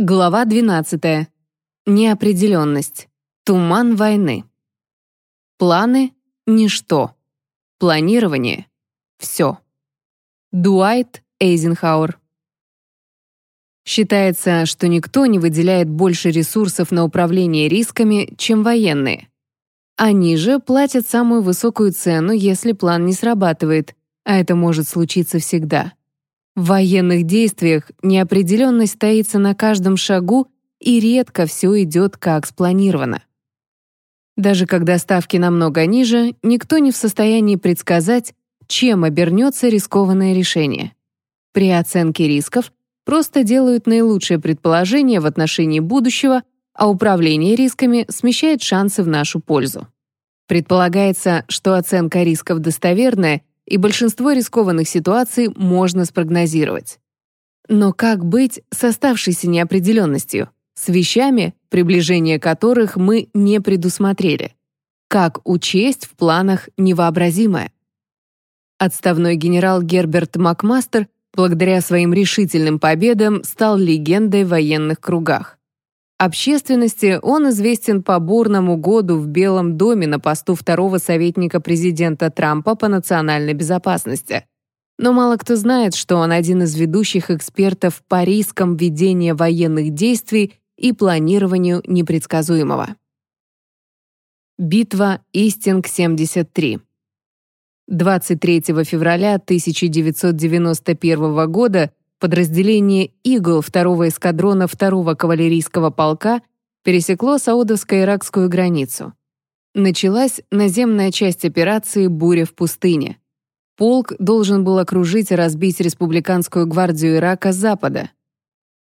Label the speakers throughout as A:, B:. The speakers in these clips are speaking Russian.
A: Глава 12. Неопределенность. Туман войны. Планы — ничто. Планирование — все. Дуайт Эйзенхауэр. Считается, что никто не выделяет больше ресурсов на управление рисками, чем военные. Они же платят самую высокую цену, если план не срабатывает, а это может случиться всегда. В военных действиях неопределенность таится на каждом шагу, и редко все идет как спланировано. Даже когда ставки намного ниже, никто не в состоянии предсказать, чем обернется рискованное решение. При оценке рисков просто делают наилучшее предположение в отношении будущего, а управление рисками смещает шансы в нашу пользу. Предполагается, что оценка рисков достоверная и большинство рискованных ситуаций можно спрогнозировать. Но как быть с оставшейся неопределенностью, с вещами, приближение которых мы не предусмотрели? Как учесть в планах невообразимое? Отставной генерал Герберт Макмастер благодаря своим решительным победам стал легендой в военных кругах. Общественности он известен по бурному году в Белом доме на посту второго советника президента Трампа по национальной безопасности. Но мало кто знает, что он один из ведущих экспертов по рискам ведения военных действий и планированию непредсказуемого. Битва Истинг-73 23 февраля 1991 года подразделение «Игл» второго эскадрона второго кавалерийского полка пересекло саудовско-иракскую границу. Началась наземная часть операции «Буря в пустыне». Полк должен был окружить и разбить республиканскую гвардию Ирака с запада.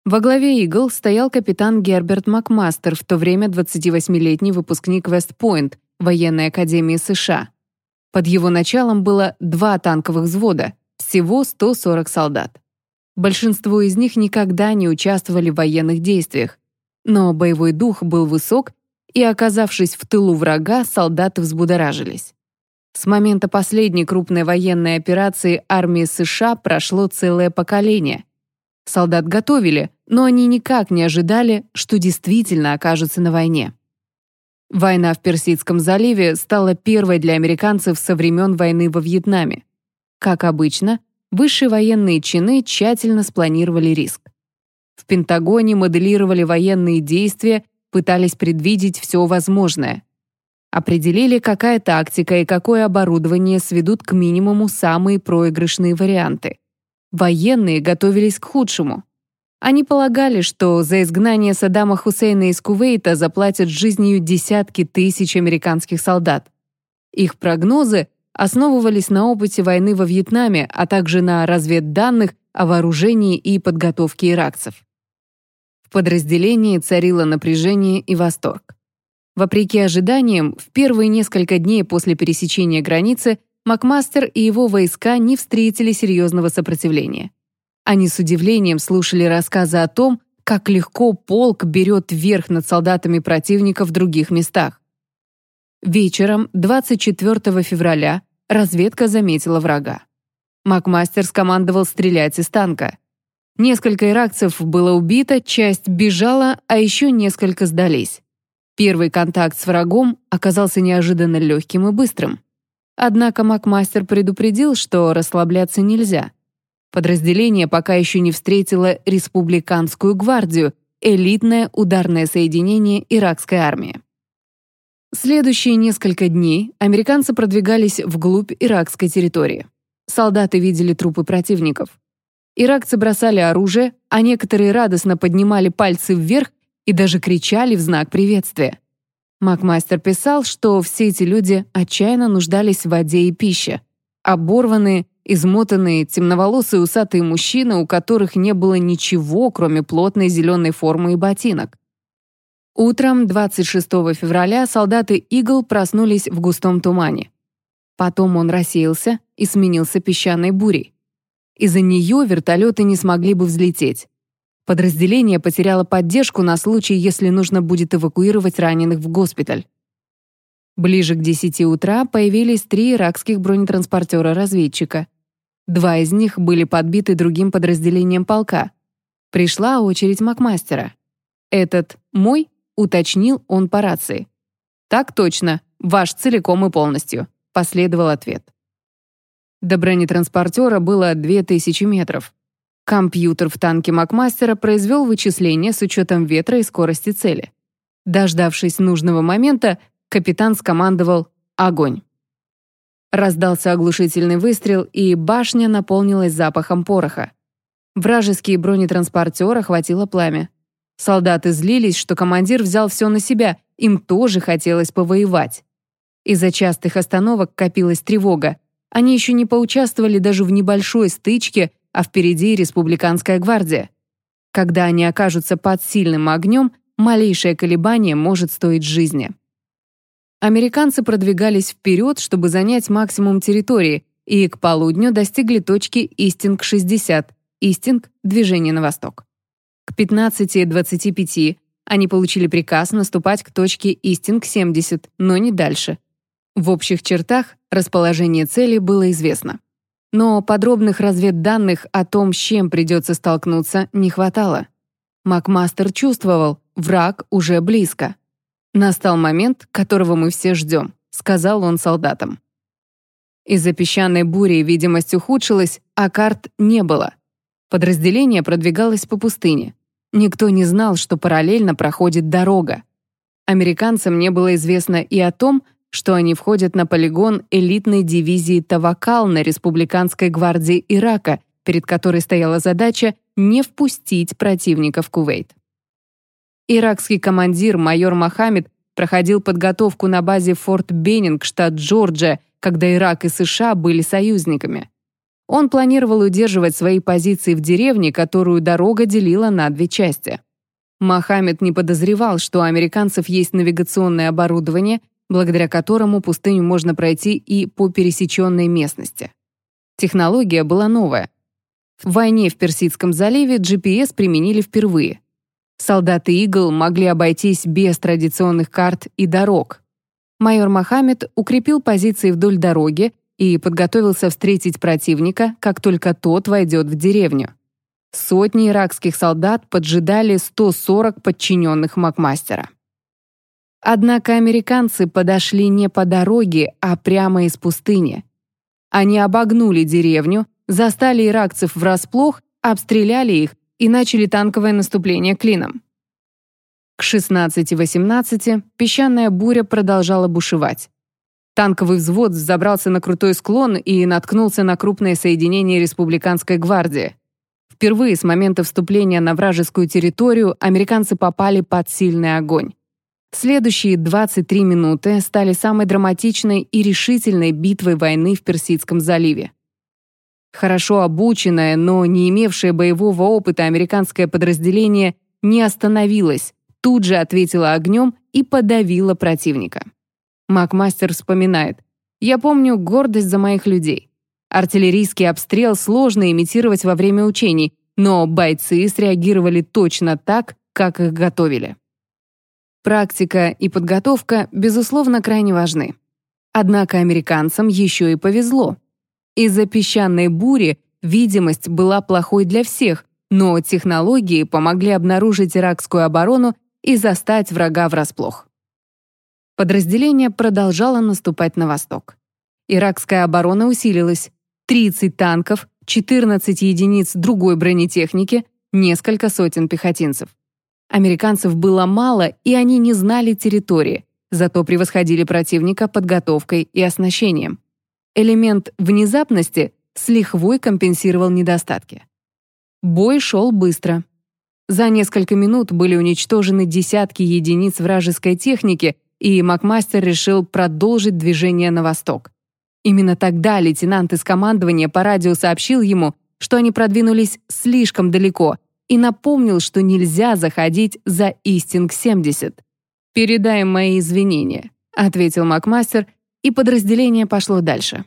A: Во главе «Игл» стоял капитан Герберт Макмастер, в то время 28-летний выпускник Вестпойнт, военной академии США. Под его началом было два танковых взвода, всего 140 солдат. Большинство из них никогда не участвовали в военных действиях, но боевой дух был высок, и, оказавшись в тылу врага, солдаты взбудоражились. С момента последней крупной военной операции армии США прошло целое поколение. Солдат готовили, но они никак не ожидали, что действительно окажутся на войне. Война в Персидском заливе стала первой для американцев со времен войны во Вьетнаме. Как обычно, высшие военные чины тщательно спланировали риск. В Пентагоне моделировали военные действия, пытались предвидеть все возможное. Определили, какая тактика и какое оборудование сведут к минимуму самые проигрышные варианты. Военные готовились к худшему. Они полагали, что за изгнание Саддама Хусейна из Кувейта заплатят жизнью десятки тысяч американских солдат. Их прогнозы основывались на опыте войны во Вьетнаме, а также на разведданных о вооружении и подготовке иракцев. В подразделении царило напряжение и восторг. Вопреки ожиданиям, в первые несколько дней после пересечения границы Макмастер и его войска не встретили серьезного сопротивления. Они с удивлением слушали рассказы о том, как легко полк берет верх над солдатами противника в других местах. Вечером 24 февраля разведка заметила врага. Макмастер скомандовал стрелять из танка. Несколько иракцев было убито, часть бежала, а еще несколько сдались. Первый контакт с врагом оказался неожиданно легким и быстрым. Однако Макмастер предупредил, что расслабляться нельзя. Подразделение пока еще не встретило республиканскую гвардию, элитное ударное соединение иракской армии. Следующие несколько дней американцы продвигались вглубь иракской территории. Солдаты видели трупы противников. Иракцы бросали оружие, а некоторые радостно поднимали пальцы вверх и даже кричали в знак приветствия. Макмастер писал, что все эти люди отчаянно нуждались в воде и пище. Оборванные, измотанные, темноволосые усатые мужчины, у которых не было ничего, кроме плотной зеленой формы и ботинок. Утром 26 февраля солдаты «Игл» проснулись в густом тумане. Потом он рассеялся и сменился песчаной бурей. Из-за нее вертолеты не смогли бы взлететь. Подразделение потеряло поддержку на случай, если нужно будет эвакуировать раненых в госпиталь. Ближе к 10 утра появились три иракских бронетранспортера-разведчика. Два из них были подбиты другим подразделением полка. Пришла очередь Макмастера. «Этот мой?» — уточнил он по рации. «Так точно, ваш целиком и полностью», — последовал ответ. До бронетранспортера было 2000 метров. Компьютер в танке Макмастера произвел вычисления с учетом ветра и скорости цели. Дождавшись нужного момента, капитан скомандовал «Огонь!». Раздался оглушительный выстрел, и башня наполнилась запахом пороха. Вражеский бронетранспортер охватило пламя. Солдаты злились, что командир взял все на себя, им тоже хотелось повоевать. Из-за частых остановок копилась тревога. Они еще не поучаствовали даже в небольшой стычке, а впереди республиканская гвардия. Когда они окажутся под сильным огнем, малейшее колебание может стоить жизни. Американцы продвигались вперед, чтобы занять максимум территории, и к полудню достигли точки Истинг-60, Истинг — движение на восток. К 15.25 они получили приказ наступать к точке Истинг-70, но не дальше. В общих чертах расположение цели было известно. Но подробных разведданных о том, с чем придется столкнуться, не хватало. Макмастер чувствовал, враг уже близко. «Настал момент, которого мы все ждем», — сказал он солдатам. Из-за песчаной бури видимость ухудшилась, а карт не было. Подразделение продвигалось по пустыне. Никто не знал, что параллельно проходит дорога. Американцам не было известно и о том, что они входят на полигон элитной дивизии «Тавакал» на Республиканской гвардии Ирака, перед которой стояла задача не впустить противника в Кувейт. Иракский командир майор Мохаммед проходил подготовку на базе Форт Беннинг, штат Джорджия, когда Ирак и США были союзниками. Он планировал удерживать свои позиции в деревне, которую дорога делила на две части. Мохаммед не подозревал, что у американцев есть навигационное оборудование, благодаря которому пустыню можно пройти и по пересеченной местности. Технология была новая. В войне в Персидском заливе GPS применили впервые. Солдаты «Игл» могли обойтись без традиционных карт и дорог. Майор Мохаммед укрепил позиции вдоль дороги и подготовился встретить противника, как только тот войдет в деревню. Сотни иракских солдат поджидали 140 подчиненных Макмастера. Однако американцы подошли не по дороге, а прямо из пустыни. Они обогнули деревню, застали иракцев врасплох, обстреляли их и начали танковое наступление клином. К 16-18 песчаная буря продолжала бушевать. Танковый взвод забрался на крутой склон и наткнулся на крупное соединение республиканской гвардии. Впервые с момента вступления на вражескую территорию американцы попали под сильный огонь. Следующие 23 минуты стали самой драматичной и решительной битвой войны в Персидском заливе. Хорошо обученное, но не имевшее боевого опыта американское подразделение не остановилось, тут же ответило огнем и подавило противника. Макмастер вспоминает. «Я помню гордость за моих людей. Артиллерийский обстрел сложно имитировать во время учений, но бойцы среагировали точно так, как их готовили». Практика и подготовка, безусловно, крайне важны. Однако американцам еще и повезло. Из-за песчаной бури видимость была плохой для всех, но технологии помогли обнаружить иракскую оборону и застать врага врасплох. Подразделение продолжало наступать на восток. Иракская оборона усилилась. 30 танков, 14 единиц другой бронетехники, несколько сотен пехотинцев. Американцев было мало, и они не знали территории, зато превосходили противника подготовкой и оснащением. Элемент внезапности с лихвой компенсировал недостатки. Бой шел быстро. За несколько минут были уничтожены десятки единиц вражеской техники, и Макмастер решил продолжить движение на восток. Именно тогда лейтенант из командования по радио сообщил ему, что они продвинулись слишком далеко, и напомнил, что нельзя заходить за Истинг-70. «Передай мои извинения», — ответил Макмастер и подразделение пошло дальше.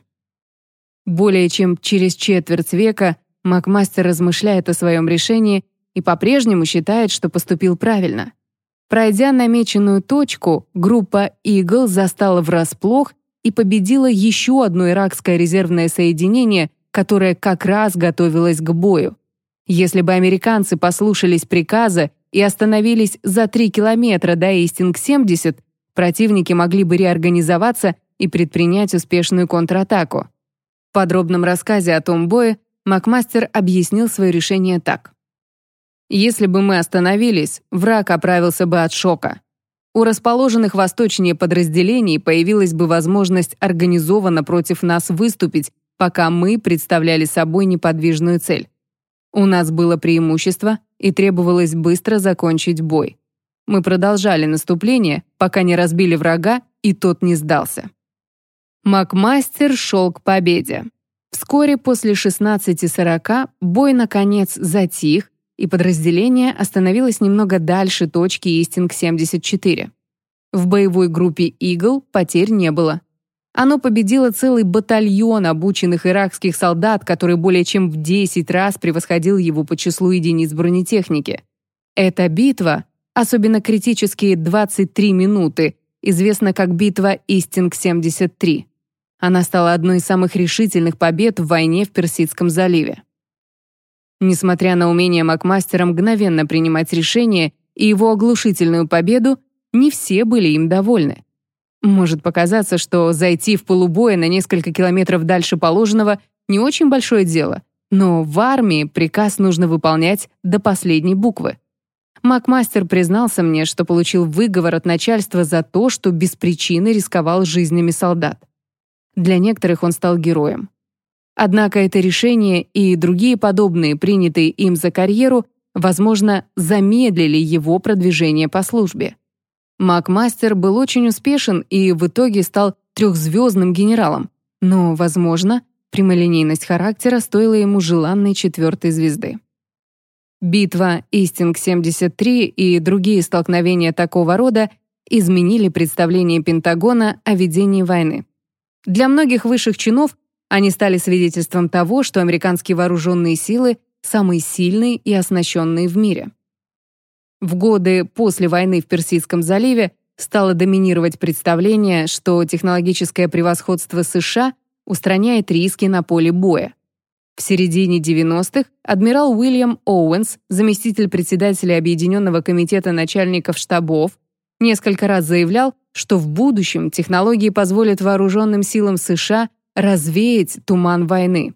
A: Более чем через четверть века Макмастер размышляет о своем решении и по-прежнему считает, что поступил правильно. Пройдя намеченную точку, группа «Игл» застала врасплох и победила еще одно иракское резервное соединение, которое как раз готовилось к бою. Если бы американцы послушались приказа и остановились за 3 километра до Эстинг-70, противники могли бы реорганизоваться и предпринять успешную контратаку. В подробном рассказе о том бое Макмастер объяснил свое решение так. «Если бы мы остановились, враг оправился бы от шока. У расположенных восточнее подразделений появилась бы возможность организованно против нас выступить, пока мы представляли собой неподвижную цель. У нас было преимущество, и требовалось быстро закончить бой. Мы продолжали наступление, пока не разбили врага, и тот не сдался. Макмастер шел к победе. Вскоре после 16.40 бой наконец затих, и подразделение остановилось немного дальше точки Истинг-74. В боевой группе «Игл» потерь не было. Оно победило целый батальон обученных иракских солдат, который более чем в 10 раз превосходил его по числу единиц бронетехники. Эта битва, особенно критические 23 минуты, известна как битва Истинг-73. Она стала одной из самых решительных побед в войне в Персидском заливе. Несмотря на умение Макмастера мгновенно принимать решения и его оглушительную победу, не все были им довольны. Может показаться, что зайти в полубоя на несколько километров дальше положенного не очень большое дело, но в армии приказ нужно выполнять до последней буквы. Макмастер признался мне, что получил выговор от начальства за то, что без причины рисковал жизнями солдат. Для некоторых он стал героем. Однако это решение и другие подобные, принятые им за карьеру, возможно, замедлили его продвижение по службе. Макмастер был очень успешен и в итоге стал трехзвездным генералом, но, возможно, прямолинейность характера стоила ему желанной четвертой звезды. Битва Истинг-73 и другие столкновения такого рода изменили представление Пентагона о ведении войны. Для многих высших чинов они стали свидетельством того, что американские вооруженные силы самые сильные и оснащенные в мире. В годы после войны в Персидском заливе стало доминировать представление, что технологическое превосходство США устраняет риски на поле боя. В середине 90-х адмирал Уильям Оуэнс, заместитель председателя Объединенного комитета начальников штабов, несколько раз заявлял, что в будущем технологии позволят вооруженным силам США развеять туман войны.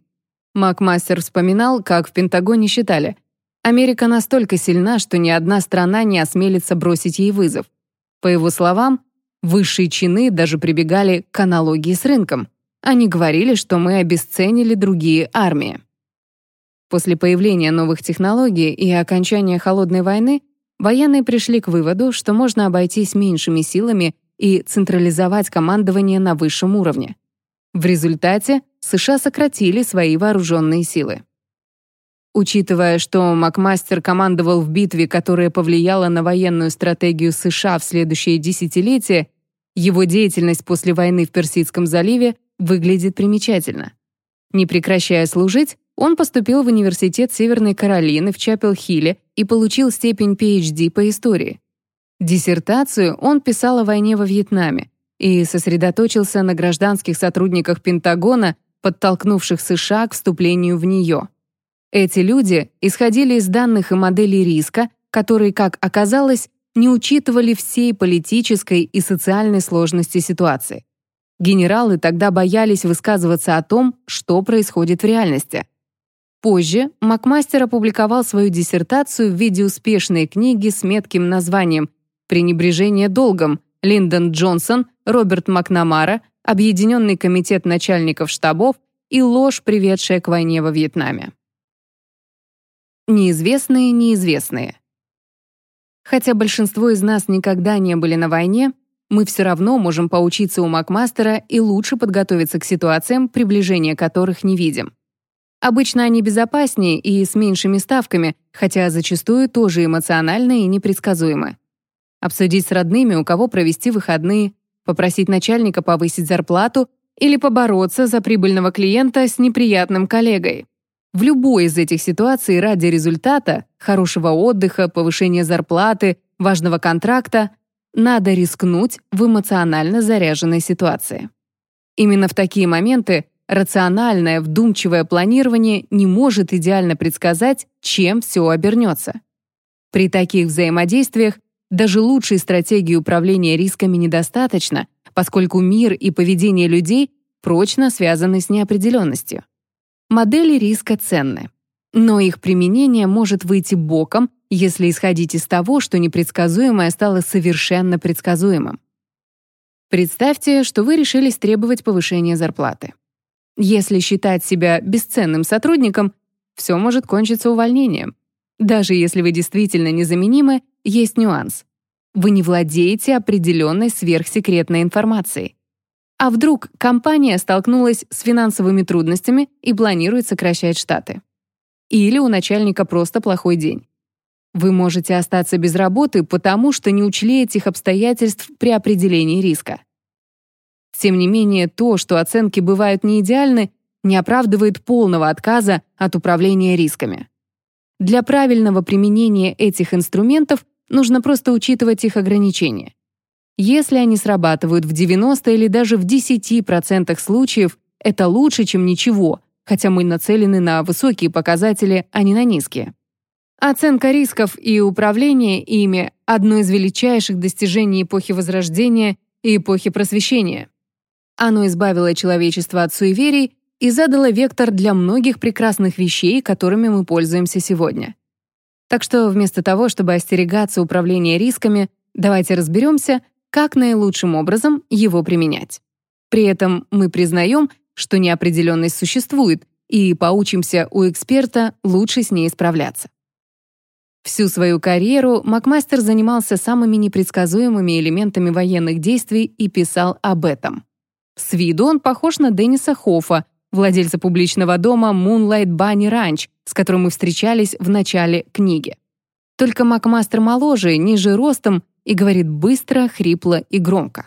A: Макмастер вспоминал, как в Пентагоне считали, Америка настолько сильна, что ни одна страна не осмелится бросить ей вызов. По его словам, высшие чины даже прибегали к аналогии с рынком. Они говорили, что мы обесценили другие армии. После появления новых технологий и окончания Холодной войны военные пришли к выводу, что можно обойтись меньшими силами и централизовать командование на высшем уровне. В результате США сократили свои вооруженные силы. Учитывая, что Макмастер командовал в битве, которая повлияла на военную стратегию США в следующее десятилетие, его деятельность после войны в Персидском заливе выглядит примечательно. Не прекращая служить, он поступил в Университет Северной Каролины в Чапел-Хилле и получил степень PhD по истории. Диссертацию он писал о войне во Вьетнаме и сосредоточился на гражданских сотрудниках Пентагона, подтолкнувших США к вступлению в нее. Эти люди исходили из данных и моделей риска, которые, как оказалось, не учитывали всей политической и социальной сложности ситуации. Генералы тогда боялись высказываться о том, что происходит в реальности. Позже Макмастер опубликовал свою диссертацию в виде успешной книги с метким названием «Пренебрежение долгом. Линдон Джонсон, Роберт Макнамара, Объединенный комитет начальников штабов и ложь, приведшая к войне во Вьетнаме». Неизвестные неизвестные. Хотя большинство из нас никогда не были на войне, мы все равно можем поучиться у Макмастера и лучше подготовиться к ситуациям, приближения которых не видим. Обычно они безопаснее и с меньшими ставками, хотя зачастую тоже эмоциональны и непредсказуемы. Обсудить с родными, у кого провести выходные, попросить начальника повысить зарплату или побороться за прибыльного клиента с неприятным коллегой. В любой из этих ситуаций ради результата, хорошего отдыха, повышения зарплаты, важного контракта надо рискнуть в эмоционально заряженной ситуации. Именно в такие моменты Рациональное, вдумчивое планирование не может идеально предсказать, чем все обернется. При таких взаимодействиях даже лучшей стратегии управления рисками недостаточно, поскольку мир и поведение людей прочно связаны с неопределенностью. Модели риска ценны, но их применение может выйти боком, если исходить из того, что непредсказуемое стало совершенно предсказуемым. Представьте, что вы решились требовать повышения зарплаты. Если считать себя бесценным сотрудником, все может кончиться увольнением. Даже если вы действительно незаменимы, есть нюанс. Вы не владеете определенной сверхсекретной информацией. А вдруг компания столкнулась с финансовыми трудностями и планирует сокращать штаты? Или у начальника просто плохой день? Вы можете остаться без работы, потому что не учли этих обстоятельств при определении риска. Тем не менее, то, что оценки бывают не идеальны, не оправдывает полного отказа от управления рисками. Для правильного применения этих инструментов нужно просто учитывать их ограничения. Если они срабатывают в 90 или даже в 10% случаев, это лучше, чем ничего, хотя мы нацелены на высокие показатели, а не на низкие. Оценка рисков и управление ими – одно из величайших достижений эпохи Возрождения и эпохи Просвещения. Оно избавило человечество от суеверий и задало вектор для многих прекрасных вещей, которыми мы пользуемся сегодня. Так что вместо того, чтобы остерегаться управления рисками, давайте разберемся, как наилучшим образом его применять. При этом мы признаем, что неопределенность существует, и поучимся у эксперта лучше с ней справляться. Всю свою карьеру Макмастер занимался самыми непредсказуемыми элементами военных действий и писал об этом. С виду он похож на Денниса Хоффа, владельца публичного дома Moonlight Bunny Ranch, с которым мы встречались в начале книги. Только Макмастер моложе, ниже ростом и говорит быстро, хрипло и громко.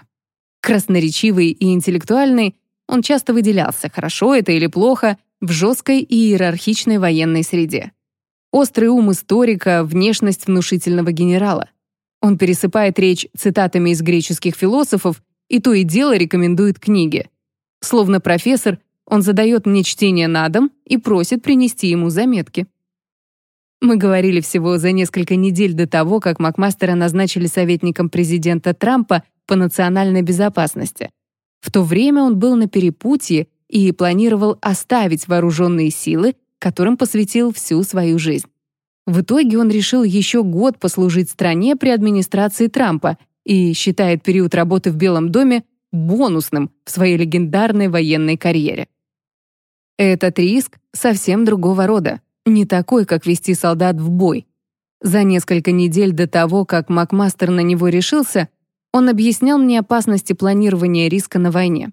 A: Красноречивый и интеллектуальный, он часто выделялся, хорошо это или плохо, в жесткой и иерархичной военной среде. Острый ум историка, внешность внушительного генерала. Он пересыпает речь цитатами из греческих философов и то и дело рекомендует книги. Словно профессор, он задает мне чтение на дом и просит принести ему заметки. Мы говорили всего за несколько недель до того, как Макмастера назначили советником президента Трампа по национальной безопасности. В то время он был на перепутье и планировал оставить вооруженные силы, которым посвятил всю свою жизнь. В итоге он решил еще год послужить стране при администрации Трампа и считает период работы в Белом доме бонусным в своей легендарной военной карьере. Этот риск совсем другого рода, не такой, как вести солдат в бой. За несколько недель до того, как Макмастер на него решился, он объяснял мне опасности планирования риска на войне.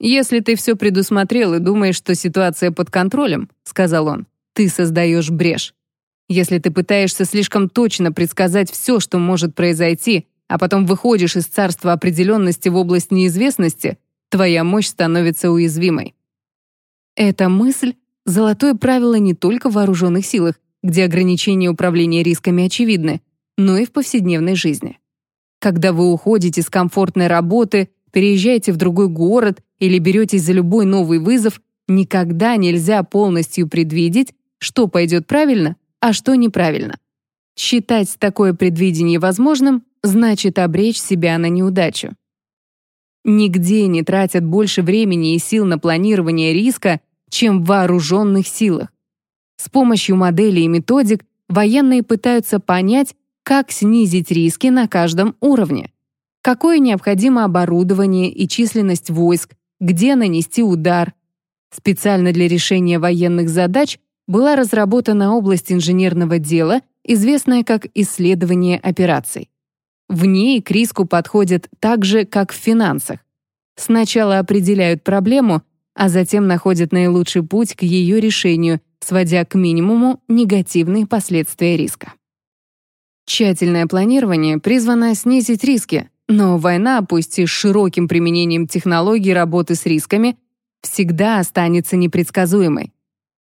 A: «Если ты все предусмотрел и думаешь, что ситуация под контролем», — сказал он, — «ты создаешь брешь. Если ты пытаешься слишком точно предсказать все, что может произойти, а потом выходишь из царства определенности в область неизвестности, твоя мощь становится уязвимой. Эта мысль — золотое правило не только в вооруженных силах, где ограничения управления рисками очевидны, но и в повседневной жизни. Когда вы уходите с комфортной работы, переезжаете в другой город или беретесь за любой новый вызов, никогда нельзя полностью предвидеть, что пойдет правильно, а что неправильно. Считать такое предвидение возможным значит обречь себя на неудачу. Нигде не тратят больше времени и сил на планирование риска, чем в вооруженных силах. С помощью моделей и методик военные пытаются понять, как снизить риски на каждом уровне. Какое необходимо оборудование и численность войск, где нанести удар. Специально для решения военных задач была разработана область инженерного дела, известная как исследование операций. В ней к риску подходят так же, как в финансах. Сначала определяют проблему, а затем находят наилучший путь к ее решению, сводя к минимуму негативные последствия риска. Тщательное планирование призвано снизить риски, но война, пусть и с широким применением технологий работы с рисками, всегда останется непредсказуемой.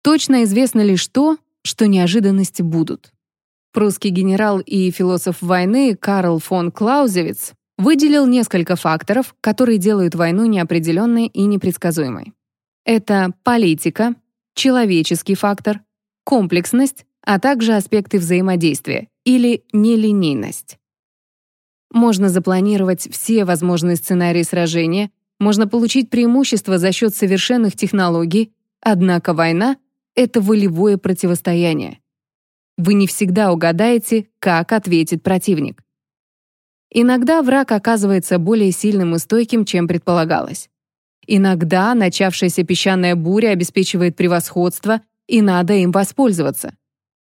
A: Точно известно лишь то, что неожиданности будут. Прусский генерал и философ войны Карл фон Клаузевиц выделил несколько факторов, которые делают войну неопределенной и непредсказуемой. Это политика, человеческий фактор, комплексность, а также аспекты взаимодействия или нелинейность. Можно запланировать все возможные сценарии сражения, можно получить преимущество за счет совершенных технологий, однако война — это волевое противостояние. Вы не всегда угадаете, как ответит противник. Иногда враг оказывается более сильным и стойким, чем предполагалось. Иногда начавшаяся песчаная буря обеспечивает превосходство, и надо им воспользоваться.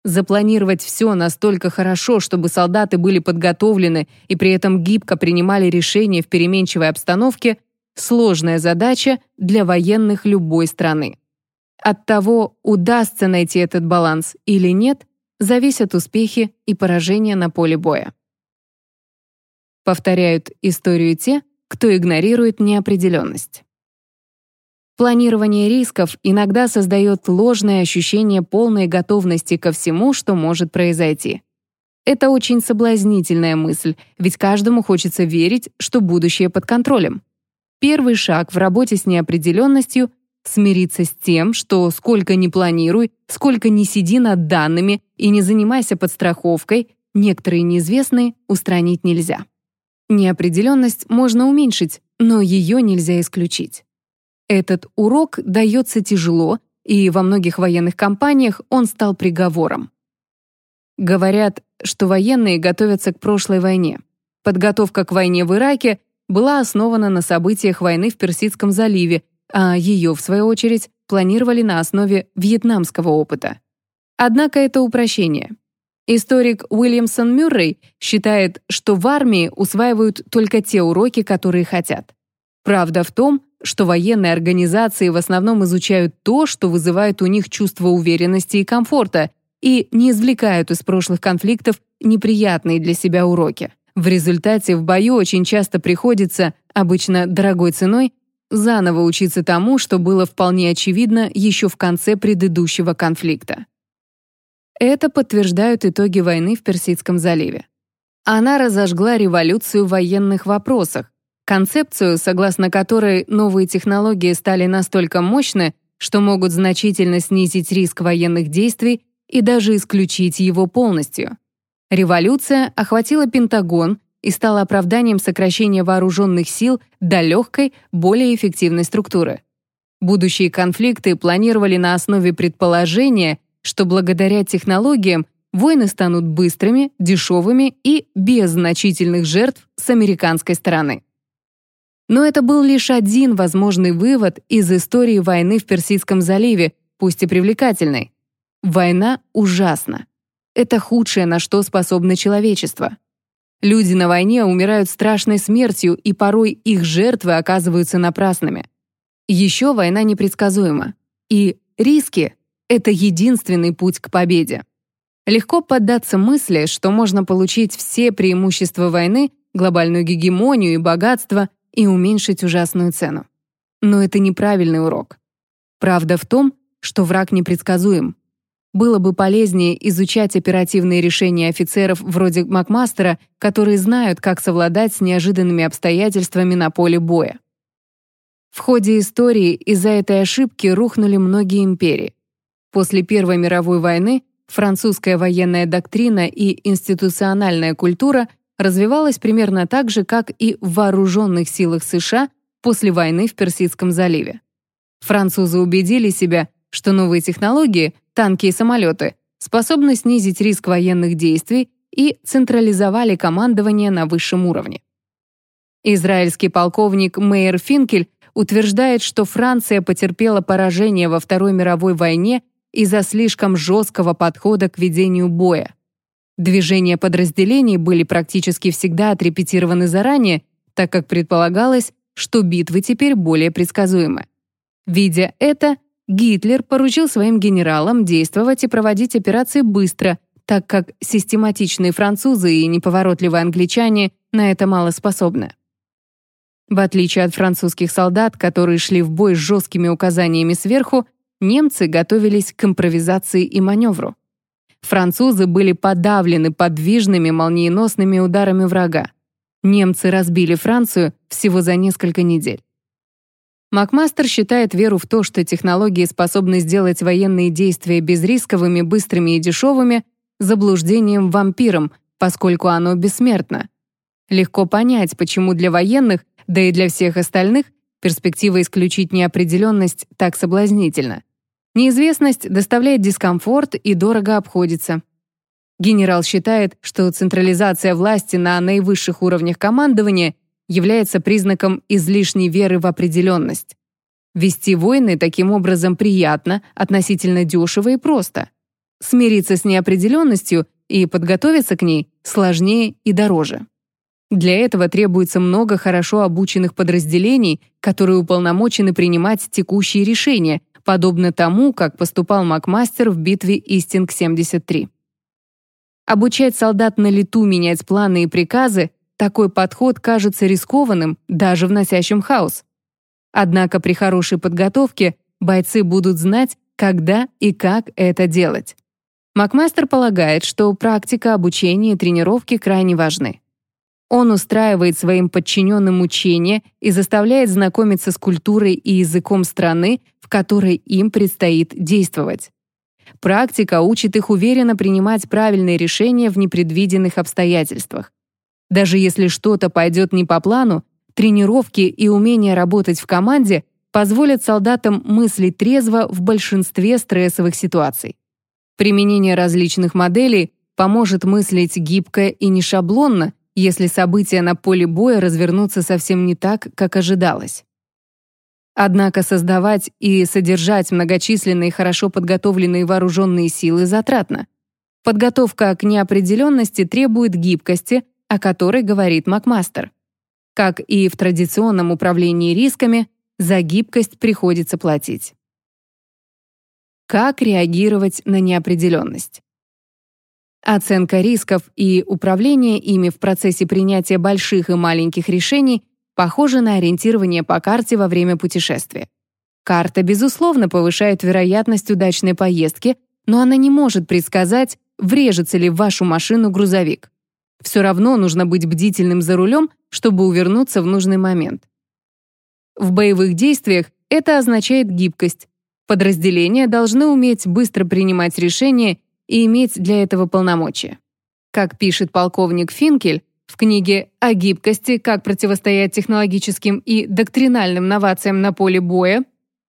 A: Запланировать все настолько хорошо, чтобы солдаты были подготовлены и при этом гибко принимали решения в переменчивой обстановке – сложная задача для военных любой страны. От того, удастся найти этот баланс или нет, зависят успехи и поражения на поле боя. Повторяют историю те, кто игнорирует неопределенность. Планирование рисков иногда создает ложное ощущение полной готовности ко всему, что может произойти. Это очень соблазнительная мысль, ведь каждому хочется верить, что будущее под контролем. Первый шаг в работе с неопределенностью — смириться с тем, что сколько ни планируй, сколько ни сиди над данными и не занимайся подстраховкой, некоторые неизвестные устранить нельзя. Неопределенность можно уменьшить, но ее нельзя исключить. Этот урок дается тяжело, и во многих военных компаниях он стал приговором. Говорят, что военные готовятся к прошлой войне. Подготовка к войне в Ираке была основана на событиях войны в Персидском заливе, а ее, в свою очередь, планировали на основе вьетнамского опыта. Однако это упрощение. Историк Уильямсон Мюррей считает, что в армии усваивают только те уроки, которые хотят. Правда в том, что военные организации в основном изучают то, что вызывает у них чувство уверенности и комфорта, и не извлекают из прошлых конфликтов неприятные для себя уроки. В результате в бою очень часто приходится, обычно дорогой ценой, заново учиться тому, что было вполне очевидно еще в конце предыдущего конфликта. Это подтверждают итоги войны в Персидском заливе. Она разожгла революцию в военных вопросах, Концепцию, согласно которой новые технологии стали настолько мощны, что могут значительно снизить риск военных действий и даже исключить его полностью. Революция охватила Пентагон и стала оправданием сокращения вооруженных сил до легкой, более эффективной структуры. Будущие конфликты планировали на основе предположения, что благодаря технологиям войны станут быстрыми, дешевыми и без значительных жертв с американской стороны. Но это был лишь один возможный вывод из истории войны в Персидском заливе, пусть и привлекательной. Война ужасна. Это худшее, на что способно человечество. Люди на войне умирают страшной смертью, и порой их жертвы оказываются напрасными. Еще война непредсказуема. И риски — это единственный путь к победе. Легко поддаться мысли, что можно получить все преимущества войны, глобальную гегемонию и богатство, и уменьшить ужасную цену. Но это неправильный урок. Правда в том, что враг непредсказуем. Было бы полезнее изучать оперативные решения офицеров вроде Макмастера, которые знают, как совладать с неожиданными обстоятельствами на поле боя. В ходе истории из-за этой ошибки рухнули многие империи. После Первой мировой войны французская военная доктрина и институциональная культура развивалась примерно так же, как и в вооруженных силах США после войны в Персидском заливе. Французы убедили себя, что новые технологии, танки и самолеты, способны снизить риск военных действий и централизовали командование на высшем уровне. Израильский полковник Мейер Финкель утверждает, что Франция потерпела поражение во Второй мировой войне из-за слишком жесткого подхода к ведению боя. Движения подразделений были практически всегда отрепетированы заранее, так как предполагалось, что битвы теперь более предсказуемы. Видя это, Гитлер поручил своим генералам действовать и проводить операции быстро, так как систематичные французы и неповоротливые англичане на это мало способны. В отличие от французских солдат, которые шли в бой с жесткими указаниями сверху, немцы готовились к импровизации и маневру. Французы были подавлены подвижными молниеносными ударами врага. Немцы разбили Францию всего за несколько недель. Макмастер считает веру в то, что технологии способны сделать военные действия безрисковыми, быстрыми и дешевыми, заблуждением-вампиром, поскольку оно бессмертно. Легко понять, почему для военных, да и для всех остальных, перспектива исключить неопределенность так соблазнительна. Неизвестность доставляет дискомфорт и дорого обходится. Генерал считает, что централизация власти на наивысших уровнях командования является признаком излишней веры в определенность. Вести войны таким образом приятно, относительно дешево и просто. Смириться с неопределенностью и подготовиться к ней сложнее и дороже. Для этого требуется много хорошо обученных подразделений, которые уполномочены принимать текущие решения, подобно тому, как поступал Макмастер в битве Истинг-73. Обучать солдат на лету менять планы и приказы – такой подход кажется рискованным, даже вносящим хаос. Однако при хорошей подготовке бойцы будут знать, когда и как это делать. Макмастер полагает, что практика обучения и тренировки крайне важны. Он устраивает своим подчиненным учения и заставляет знакомиться с культурой и языком страны, в которой им предстоит действовать. Практика учит их уверенно принимать правильные решения в непредвиденных обстоятельствах. Даже если что-то пойдет не по плану, тренировки и умение работать в команде позволят солдатам мыслить трезво в большинстве стрессовых ситуаций. Применение различных моделей поможет мыслить гибко и не шаблонно, если события на поле боя развернутся совсем не так, как ожидалось. Однако создавать и содержать многочисленные хорошо подготовленные вооруженные силы затратно. Подготовка к неопределенности требует гибкости, о которой говорит Макмастер. Как и в традиционном управлении рисками, за гибкость приходится платить. Как реагировать на неопределенность? Оценка рисков и управление ими в процессе принятия больших и маленьких решений похожи на ориентирование по карте во время путешествия. Карта, безусловно, повышает вероятность удачной поездки, но она не может предсказать, врежется ли в вашу машину грузовик. Все равно нужно быть бдительным за рулем, чтобы увернуться в нужный момент. В боевых действиях это означает гибкость. Подразделения должны уметь быстро принимать решения и иметь для этого полномочия. Как пишет полковник Финкель в книге «О гибкости. Как противостоять технологическим и доктринальным новациям на поле боя»,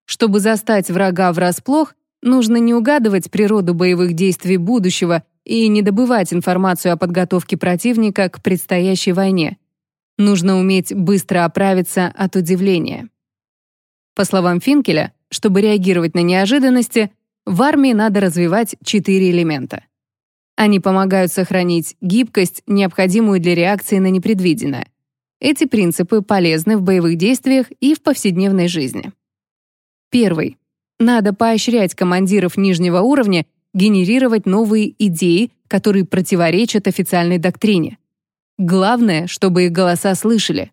A: чтобы застать врага врасплох, нужно не угадывать природу боевых действий будущего и не добывать информацию о подготовке противника к предстоящей войне. Нужно уметь быстро оправиться от удивления. По словам Финкеля, чтобы реагировать на неожиданности, в армии надо развивать четыре элемента. Они помогают сохранить гибкость, необходимую для реакции на непредвиденное. Эти принципы полезны в боевых действиях и в повседневной жизни. Первый. Надо поощрять командиров нижнего уровня генерировать новые идеи, которые противоречат официальной доктрине. Главное, чтобы их голоса слышали.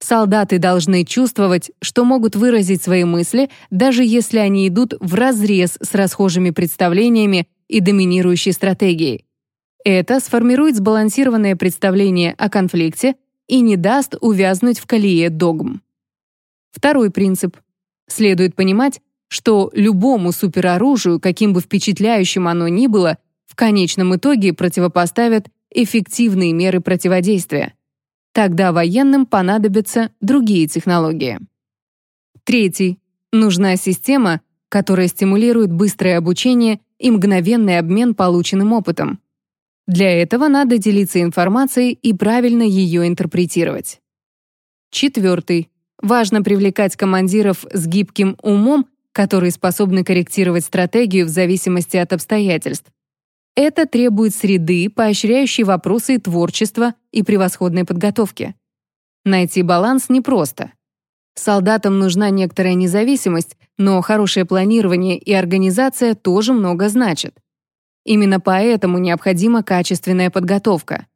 A: Солдаты должны чувствовать, что могут выразить свои мысли, даже если они идут вразрез с расхожими представлениями и доминирующей стратегией. Это сформирует сбалансированное представление о конфликте и не даст увязнуть в колее догм. Второй принцип. Следует понимать, что любому супероружию, каким бы впечатляющим оно ни было, в конечном итоге противопоставят эффективные меры противодействия. Тогда военным понадобятся другие технологии. Третий. Нужна система, которая стимулирует быстрое обучение и мгновенный обмен полученным опытом. Для этого надо делиться информацией и правильно ее интерпретировать. Четвертый. Важно привлекать командиров с гибким умом, которые способны корректировать стратегию в зависимости от обстоятельств. Это требует среды, поощряющей вопросы творчества и превосходной подготовки. Найти баланс непросто. Солдатам нужна некоторая независимость, но хорошее планирование и организация тоже много значат. Именно поэтому необходима качественная подготовка.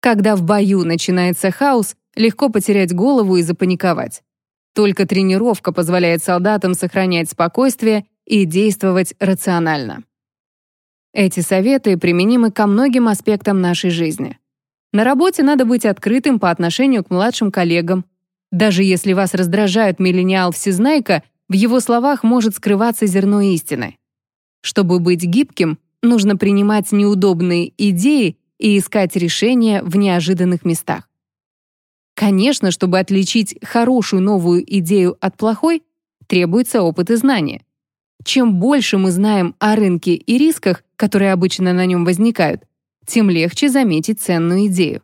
A: Когда в бою начинается хаос, легко потерять голову и запаниковать. Только тренировка позволяет солдатам сохранять спокойствие и действовать рационально. Эти советы применимы ко многим аспектам нашей жизни. На работе надо быть открытым по отношению к младшим коллегам. Даже если вас раздражает миллениал-всезнайка, в его словах может скрываться зерно истины. Чтобы быть гибким, нужно принимать неудобные идеи и искать решения в неожиданных местах. Конечно, чтобы отличить хорошую новую идею от плохой, требуется опыт и знания. Чем больше мы знаем о рынке и рисках, которые обычно на нем возникают, тем легче заметить ценную идею.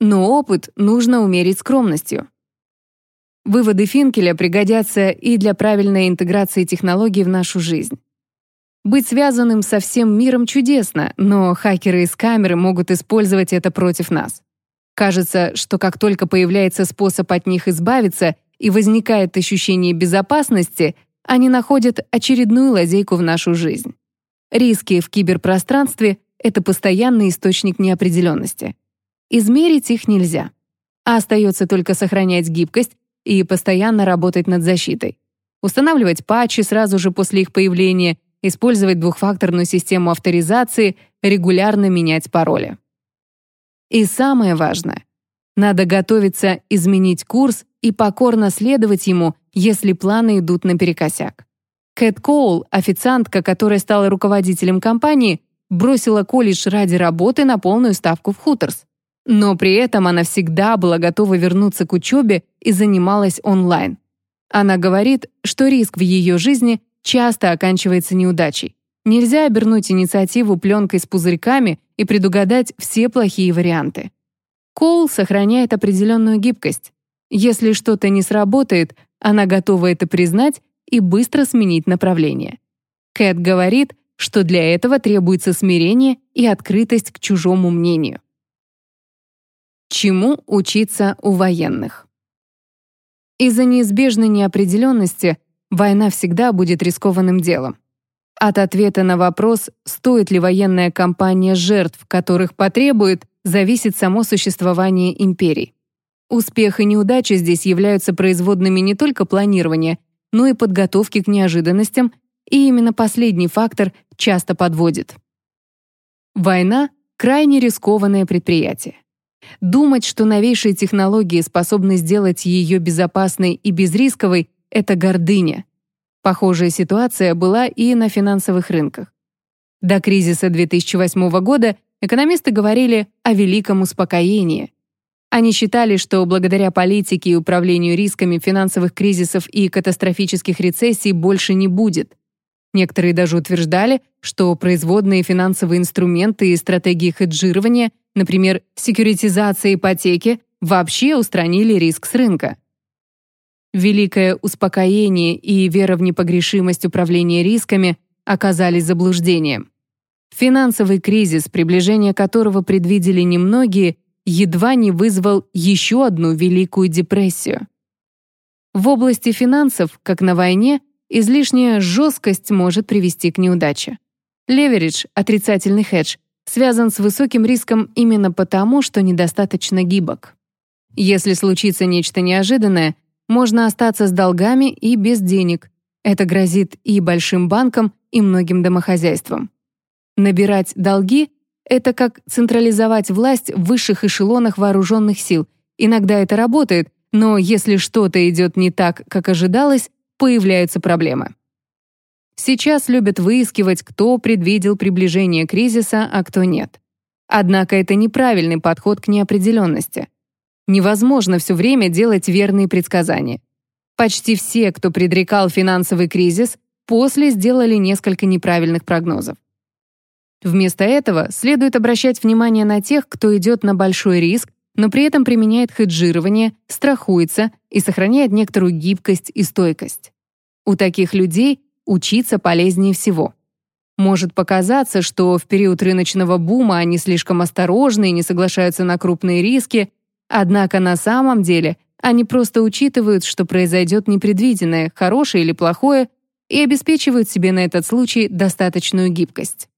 A: Но опыт нужно умерить скромностью. Выводы Финкеля пригодятся и для правильной интеграции технологий в нашу жизнь. Быть связанным со всем миром чудесно, но хакеры из камеры могут использовать это против нас. Кажется, что как только появляется способ от них избавиться и возникает ощущение безопасности, они находят очередную лазейку в нашу жизнь. Риски в киберпространстве — это постоянный источник неопределенности. Измерить их нельзя. А остается только сохранять гибкость и постоянно работать над защитой. Устанавливать патчи сразу же после их появления — использовать двухфакторную систему авторизации, регулярно менять пароли. И самое важное, надо готовиться изменить курс и покорно следовать ему, если планы идут наперекосяк. Кэт Коул, официантка, которая стала руководителем компании, бросила колледж ради работы на полную ставку в Хуторс. Но при этом она всегда была готова вернуться к учебе и занималась онлайн. Она говорит, что риск в ее жизни часто оканчивается неудачей. Нельзя обернуть инициативу пленкой с пузырьками и предугадать все плохие варианты. Коул сохраняет определенную гибкость. Если что-то не сработает, она готова это признать и быстро сменить направление. Кэт говорит, что для этого требуется смирение и открытость к чужому мнению. Чему учиться у военных? Из-за неизбежной неопределенности война всегда будет рискованным делом. От ответа на вопрос, стоит ли военная кампания жертв, которых потребует, зависит само существование империй. Успех и неудача здесь являются производными не только планирования, но и подготовки к неожиданностям, и именно последний фактор часто подводит. Война — крайне рискованное предприятие. Думать, что новейшие технологии способны сделать ее безопасной и безрисковой, это гордыня. Похожая ситуация была и на финансовых рынках. До кризиса 2008 года экономисты говорили о великом успокоении. Они считали, что благодаря политике и управлению рисками финансовых кризисов и катастрофических рецессий больше не будет. Некоторые даже утверждали, что производные финансовые инструменты и стратегии хеджирования, например, секюритизация ипотеки, вообще устранили риск с рынка. Великое успокоение и вера в непогрешимость управления рисками оказались заблуждением. Финансовый кризис, приближение которого предвидели немногие, едва не вызвал еще одну Великую депрессию. В области финансов, как на войне, излишняя жесткость может привести к неудаче. Леверидж, отрицательный хедж, связан с высоким риском именно потому, что недостаточно гибок. Если случится нечто неожиданное, можно остаться с долгами и без денег. Это грозит и большим банкам, и многим домохозяйствам. Набирать долги — это как централизовать власть в высших эшелонах вооруженных сил. Иногда это работает, но если что-то идет не так, как ожидалось, появляются проблемы. Сейчас любят выискивать, кто предвидел приближение кризиса, а кто нет. Однако это неправильный подход к неопределенности. Невозможно все время делать верные предсказания. Почти все, кто предрекал финансовый кризис, после сделали несколько неправильных прогнозов. Вместо этого следует обращать внимание на тех, кто идет на большой риск, но при этом применяет хеджирование, страхуется и сохраняет некоторую гибкость и стойкость. У таких людей учиться полезнее всего. Может показаться, что в период рыночного бума они слишком осторожны и не соглашаются на крупные риски, Однако на самом деле они просто учитывают, что произойдет непредвиденное, хорошее или плохое, и обеспечивают себе на этот случай достаточную гибкость.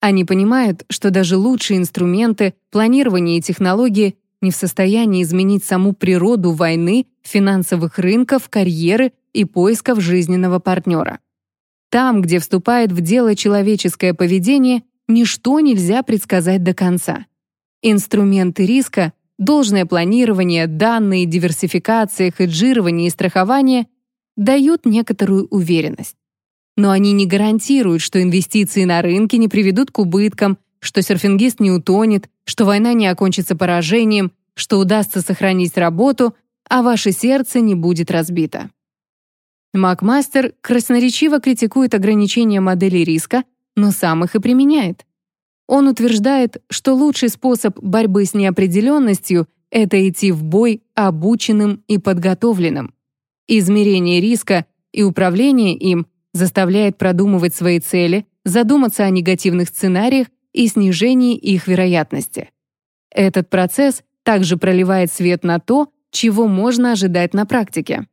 A: Они понимают, что даже лучшие инструменты, планирование и технологии не в состоянии изменить саму природу войны, финансовых рынков, карьеры и поисков жизненного партнера. Там, где вступает в дело человеческое поведение, ничто нельзя предсказать до конца. Инструменты риска должное планирование, данные, диверсификация, хеджирование и страхование дают некоторую уверенность. Но они не гарантируют, что инвестиции на рынке не приведут к убыткам, что серфингист не утонет, что война не окончится поражением, что удастся сохранить работу, а ваше сердце не будет разбито. Макмастер красноречиво критикует ограничения модели риска, но сам их и применяет. Он утверждает, что лучший способ борьбы с неопределенностью — это идти в бой обученным и подготовленным. Измерение риска и управление им заставляет продумывать свои цели, задуматься о негативных сценариях и снижении их вероятности. Этот процесс также проливает свет на то, чего можно ожидать на практике.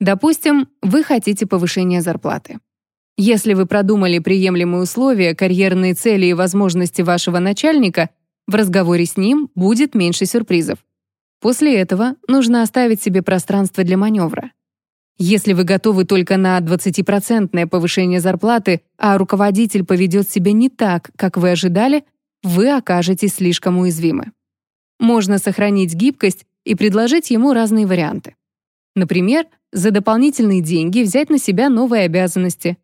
A: Допустим, вы хотите повышения зарплаты. Если вы продумали приемлемые условия, карьерные цели и возможности вашего начальника, в разговоре с ним будет меньше сюрпризов. После этого нужно оставить себе пространство для маневра. Если вы готовы только на 20% повышение зарплаты, а руководитель поведет себя не так, как вы ожидали, вы окажетесь слишком уязвимы. Можно сохранить гибкость и предложить ему разные варианты. Например, за дополнительные деньги взять на себя новые обязанности,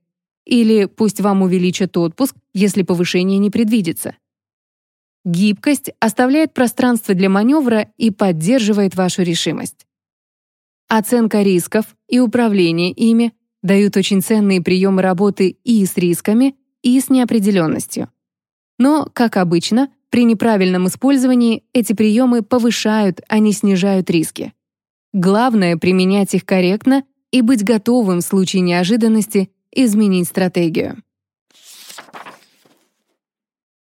A: или пусть вам увеличат отпуск, если повышение не предвидится. Гибкость оставляет пространство для маневра и поддерживает вашу решимость. Оценка рисков и управление ими дают очень ценные приемы работы и с рисками, и с неопределенностью. Но, как обычно, при неправильном использовании эти приемы повышают, а не снижают риски. Главное — применять их корректно и быть готовым в случае неожиданности изменить стратегию.